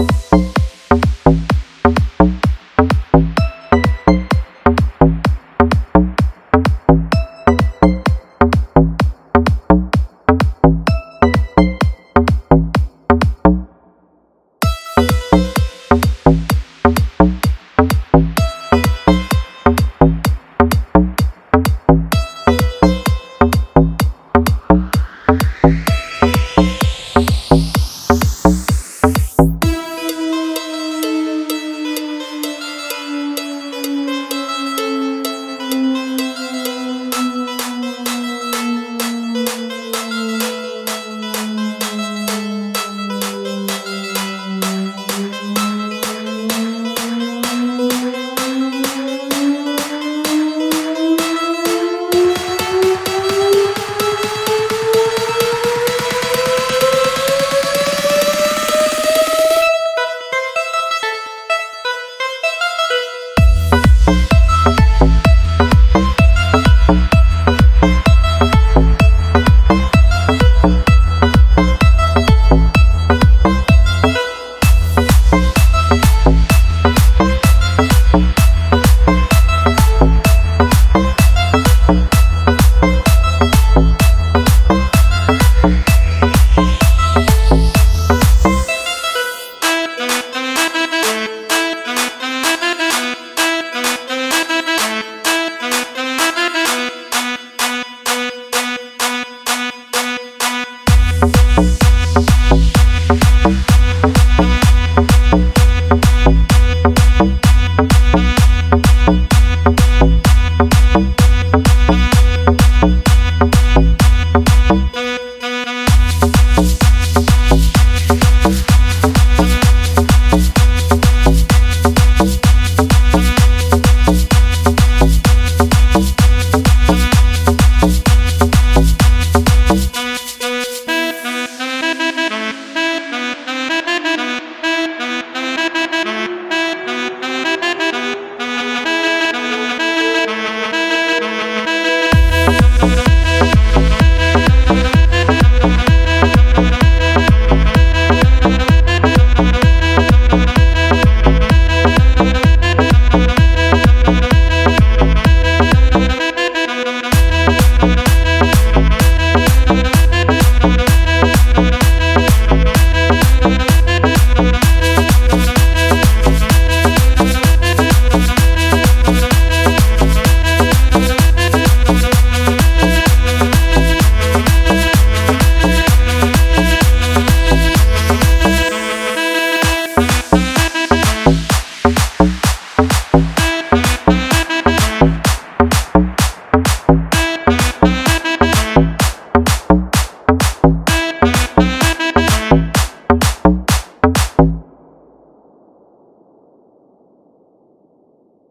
you Thank